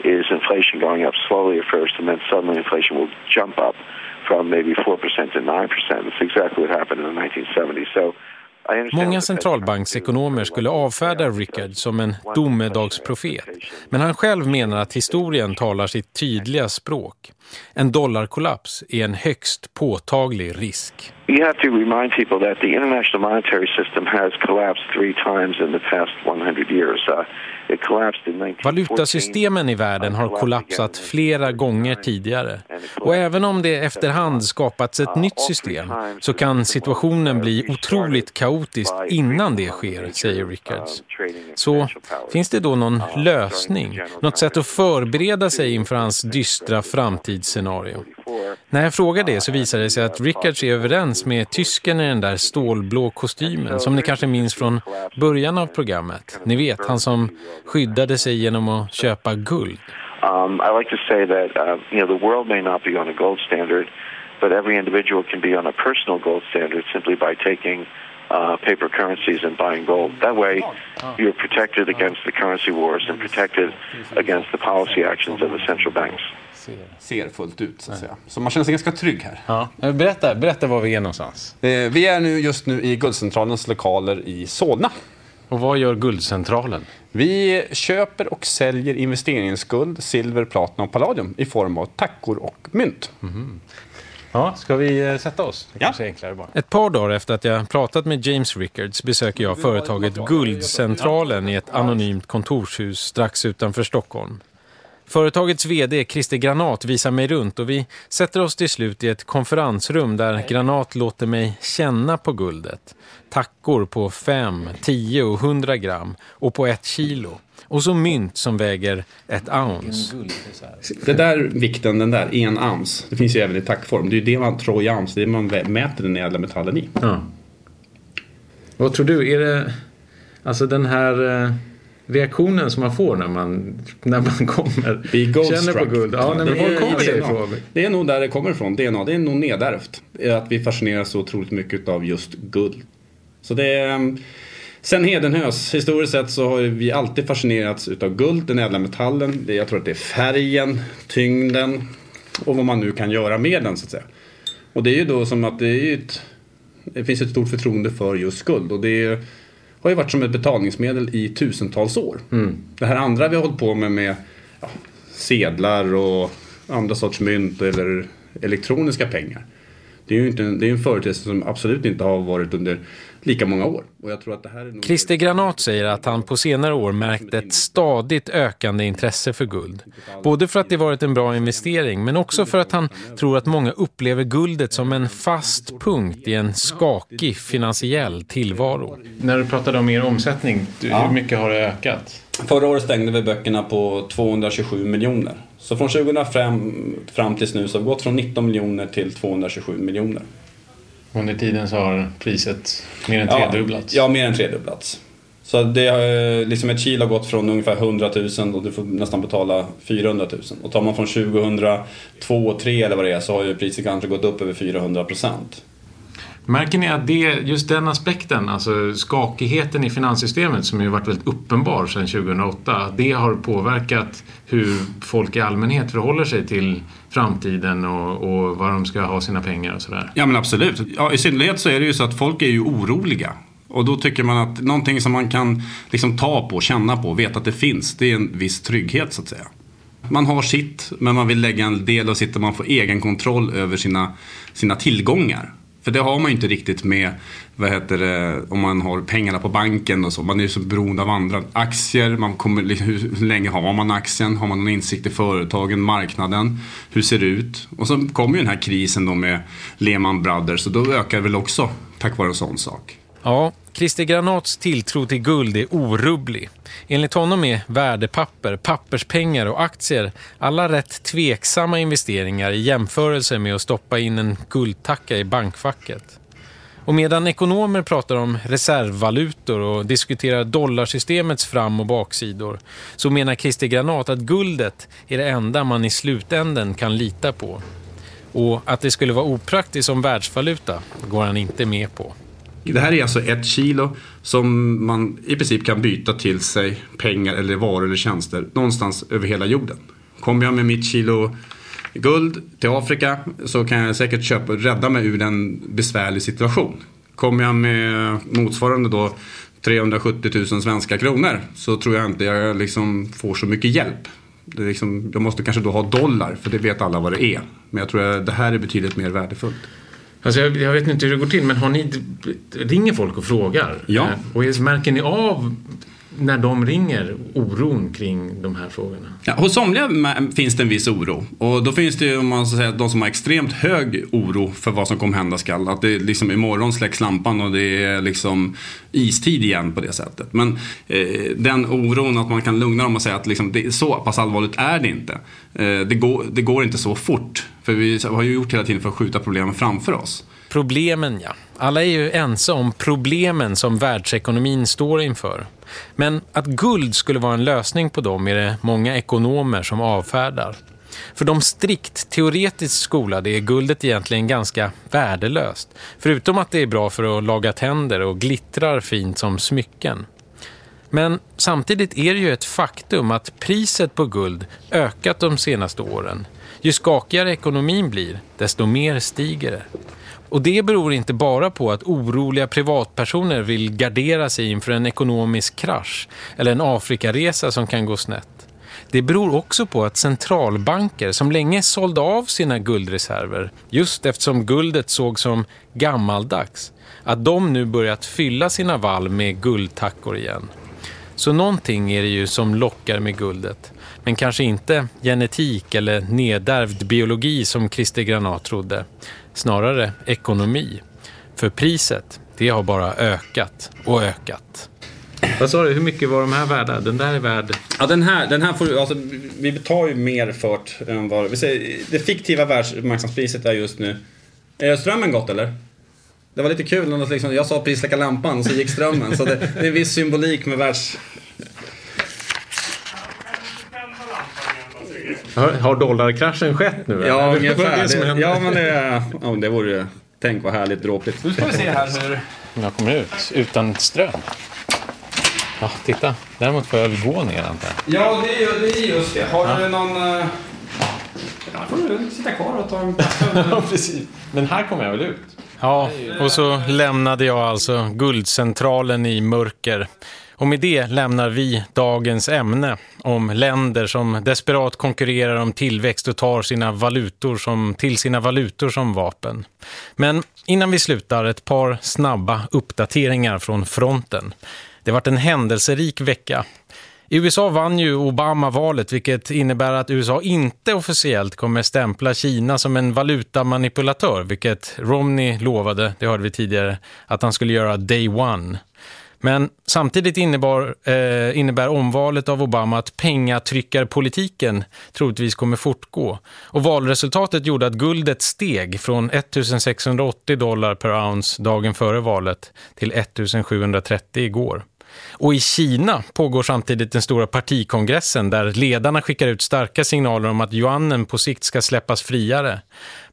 [SPEAKER 7] is inflation going up slowly at first and then suddenly inflation will jump up from maybe 4% to 9%. It's exactly what happened in the 1970s. So
[SPEAKER 1] Många centralbanksekonomer skulle avfärda Rickard som en domedagsprofet. Men han själv menar att historien talar sitt tydliga språk. En dollarkollaps är en högst påtaglig risk.
[SPEAKER 7] You have to remind people that the international monetary system has collapsed three times in the past 100 years. Uh,
[SPEAKER 1] Valutasystemen i världen har kollapsat flera gånger tidigare. Och även om det efterhand skapats ett nytt system så kan situationen bli otroligt kaotisk innan det sker, säger Rickards. Så finns det då någon lösning, något sätt att förbereda sig inför hans dystra framtidsscenario? När jag frågar det så visar det sig att Rickards är överens med tysken i den där stålblå kostymen som ni kanske minns från början av programmet. Ni vet, han som skyddade sig genom att köpa guld.
[SPEAKER 7] Um, I like to say that uh, you know the world may not be on a gold standard, but every individual can be on a personal gold standard simply by taking uh, paper currencies and buying gold. That way, you're protected against the currency wars and protected against the policy actions of the central banks
[SPEAKER 24] ser fullt ut så att säga. Så man känner sig ganska trygg här.
[SPEAKER 1] Ja. Berätta, berätta var vi är någonstans.
[SPEAKER 24] Eh, vi är nu just nu i Guldcentralens lokaler i Solna.
[SPEAKER 1] Och vad gör Guldcentralen?
[SPEAKER 24] Vi köper och säljer investeringsguld, silver, platina och palladium i form av tackor och mynt. Mm.
[SPEAKER 1] Ja, ska vi eh, sätta oss? Det ja. enklare bara. Ett par dagar efter att jag pratat med James Rickards besöker jag företaget Guldcentralen i ett anonymt kontorshus strax utanför Stockholm. Företagets vd Christer Granat visar mig runt och vi sätter oss till slut i ett konferensrum där Granat låter mig känna på guldet. Tackor på 5, 10 och 100 gram och på ett kilo. Och så mynt som väger ett ounce.
[SPEAKER 24] Det där vikten, den där, en ounce, det finns ju även i tackform. Det är ju det man tror i ounce, det är man mäter den ädla metallen i. Ja.
[SPEAKER 1] Vad tror du, är det alltså den här eh, reaktionen som man får när man, när man kommer känner på guld. Ja,
[SPEAKER 24] men var kommer det ifrån? Det är nog där det kommer ifrån. DNA, det är nog nedärvt. Att vi fascineras så otroligt mycket av just guld. Så det är, mm, sen Hedenhös, historiskt sett så har vi alltid fascinerats utav guld, den ädla metallen. Jag tror att det är färgen, tyngden och vad man nu kan göra med den så att säga. Och det är ju då som att det, är ett, det finns ett stort förtroende för just guld. Och det är har ju varit som ett betalningsmedel i tusentals år. Mm. Det här andra vi har hållit på med med ja, sedlar och andra sorts mynt eller elektroniska pengar. Det är ju inte, det är en företeelse som absolut inte har varit under lika många år. Och jag tror att det här är nog...
[SPEAKER 1] Christer Granat säger att han på senare år märkt ett stadigt ökande intresse för guld. Både för att det varit en bra investering men också för att han tror att många upplever guldet som en fast punkt i en skakig finansiell tillvaro. När du pratade om er omsättning, hur mycket har det ökat?
[SPEAKER 24] Förra året stängde vi böckerna på 227 miljoner. Så från 2005 fram tills nu så har vi gått från 19 miljoner till 227 miljoner.
[SPEAKER 1] Under tiden så har priset mer än tredubblats?
[SPEAKER 24] Ja, ja mer än tredubblats. Så det har, liksom ett kilo har gått från ungefär 100 000 och du får nästan betala 400 000. Och tar man från 2002 och 2003 eller vad det är så har ju priset kanske gått upp över 400 procent.
[SPEAKER 1] Märker ni att det, just den aspekten, alltså skakigheten i finanssystemet som ju varit väldigt uppenbar sedan 2008, det har påverkat hur folk i allmänhet förhåller sig till framtiden och, och var de ska ha sina pengar och sådär?
[SPEAKER 24] Ja men absolut. Ja, I synnerhet så är det ju så att folk är ju oroliga. Och då tycker man att någonting som man kan liksom ta på, känna på, veta att det finns, det är en viss trygghet så att säga. Man har sitt, men man vill lägga en del av sitt och man får egen kontroll över sina, sina tillgångar. För det har man ju inte riktigt med vad heter det, om man har pengarna på banken och så. Man är ju så beroende av andra. Aktier, man kommer, liksom, hur, hur länge har man aktien? Har man någon insikt i företagen, marknaden? Hur ser det ut? Och så kommer ju den här krisen då med Lehman Brothers och då ökar det väl också tack vare en sån sak.
[SPEAKER 1] Ja, Christer Granats tilltro till guld är orubblig. Enligt honom är värdepapper, papperspengar och aktier alla rätt tveksamma investeringar i jämförelse med att stoppa in en guldtacka i bankfacket. Och medan ekonomer pratar om reservvalutor och diskuterar dollarsystemets fram- och baksidor så menar Christer Granat att guldet är det enda man i slutänden kan lita på. Och att det skulle vara opraktiskt som världsvaluta går han inte med på.
[SPEAKER 24] Det här är alltså ett kilo som man i princip kan byta till sig pengar eller varor eller tjänster någonstans över hela jorden. Kommer jag med mitt kilo guld till Afrika så kan jag säkert köpa och rädda mig ur en besvärlig situation. Kommer jag med motsvarande då 370 000 svenska kronor så tror jag inte jag liksom får så mycket hjälp. Det liksom, jag måste kanske då ha dollar för det vet alla vad det är. Men jag tror att det här är betydligt mer värdefullt.
[SPEAKER 1] Alltså jag, jag, vet inte hur det går till, men har ni, ringer folk och frågar?
[SPEAKER 24] Ja.
[SPEAKER 1] Och märker ni av när de ringer oron kring de här frågorna?
[SPEAKER 24] Ja, hos somliga finns det en viss oro. Och då finns det ju, om man ska säga, de som har extremt hög oro för vad som kommer hända skall. Att det liksom imorgon släcks lampan och det är liksom istid igen på det sättet. Men eh, den oron att man kan lugna dem och säga att liksom, det, så pass allvarligt är det inte. Eh, det, går, det går inte så fort. För vi har ju gjort hela tiden för att skjuta problemen framför oss.
[SPEAKER 1] Problemen, ja. Alla är ju ense om problemen som världsekonomin står inför. Men att guld skulle vara en lösning på dem är det många ekonomer som avfärdar. För de strikt teoretiskt skolade är guldet egentligen ganska värdelöst. Förutom att det är bra för att laga tänder och glittrar fint som smycken. Men samtidigt är det ju ett faktum att priset på guld ökat de senaste åren. Ju skakigare ekonomin blir, desto mer stiger det. Och det beror inte bara på att oroliga privatpersoner vill gardera sig inför en ekonomisk krasch eller en Afrikaresa som kan gå snett. Det beror också på att centralbanker som länge sålde av sina guldreserver, just eftersom guldet såg som gammaldags, att de nu börjat fylla sina vall med guldtackor igen. Så någonting är det ju som lockar med guldet. Men kanske inte genetik eller nedärvd biologi som Christer Granat trodde snarare ekonomi. För priset, det har bara ökat och ökat. Vad sa du, hur mycket var de här värda? Den där är värd...
[SPEAKER 24] Ja, den här, den här får du, alltså, vi betalar ju mer fört än vad, vi säger, det fiktiva världsmarknadspriset är just nu. Är strömmen gått eller? Det var lite kul, liksom, jag sa precis släcka lampan och så gick strömmen. så det, det är en viss symbolik med världs...
[SPEAKER 1] Har, har dollarkraschen skett nu?
[SPEAKER 24] Ja,
[SPEAKER 1] eller?
[SPEAKER 24] ungefär. Det, det ja, men det, ja, det vore... Tänk vad härligt dråpligt.
[SPEAKER 1] Nu ska vi se här hur jag kommer ut utan ström. Ja, titta. Däremot får jag väl gå ner antar
[SPEAKER 24] jag. Ja, det är, det är just det. Har ja. du någon... Uh... Ja, får du sitta kvar och ta en
[SPEAKER 1] Ja, precis. Men här kommer jag väl ut. Ja, och så lämnade jag alltså guldcentralen i mörker. Och med det lämnar vi dagens ämne om länder som desperat konkurrerar om tillväxt och tar sina valutor som, till sina valutor som vapen. Men innan vi slutar ett par snabba uppdateringar från fronten. Det har varit en händelserik vecka. I USA vann ju Obama valet vilket innebär att USA inte officiellt kommer stämpla Kina som en valutamanipulatör vilket Romney lovade, det hörde vi tidigare, att han skulle göra day one. Men samtidigt innebar, eh, innebär omvalet av Obama att pengatryckarpolitiken troligtvis kommer fortgå. Och valresultatet gjorde att guldet steg från 1680 dollar per ounce dagen före valet till 1730 igår. Och i Kina pågår samtidigt den stora partikongressen där ledarna skickar ut starka signaler om att yuanen på sikt ska släppas friare.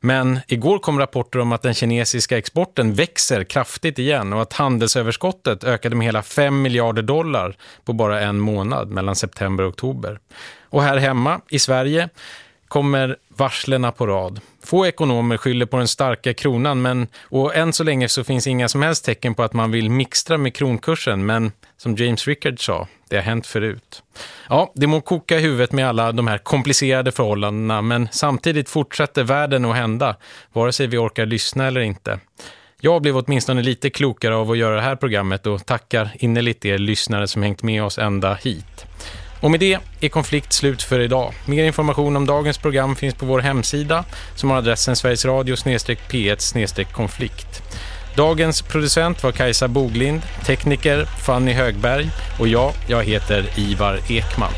[SPEAKER 1] Men igår kom rapporter om att den kinesiska exporten växer kraftigt igen och att handelsöverskottet ökade med hela 5 miljarder dollar på bara en månad mellan september och oktober. Och här hemma i Sverige kommer varslena på rad. Få ekonomer skyller på den starka kronan men, och än så länge så finns inga som helst tecken på att man vill mixtra med kronkursen men som James Rickard sa, det har hänt förut. Ja, det må koka i huvudet med alla de här komplicerade förhållandena men samtidigt fortsätter världen att hända vare sig vi orkar lyssna eller inte. Jag blev åtminstone lite klokare av att göra det här programmet och tackar innerligt er lyssnare som hängt med oss ända hit. Och med det är konflikt slut för idag. Mer information om dagens program finns på vår hemsida som har adressen Sveriges Radio P1 konflikt. Dagens producent var Kajsa Boglind, tekniker Fanny Högberg och jag, jag heter Ivar Ekman.